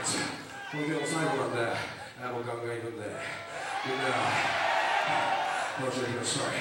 5秒最後なんで、お考えるんで、みんな、ご注意ください。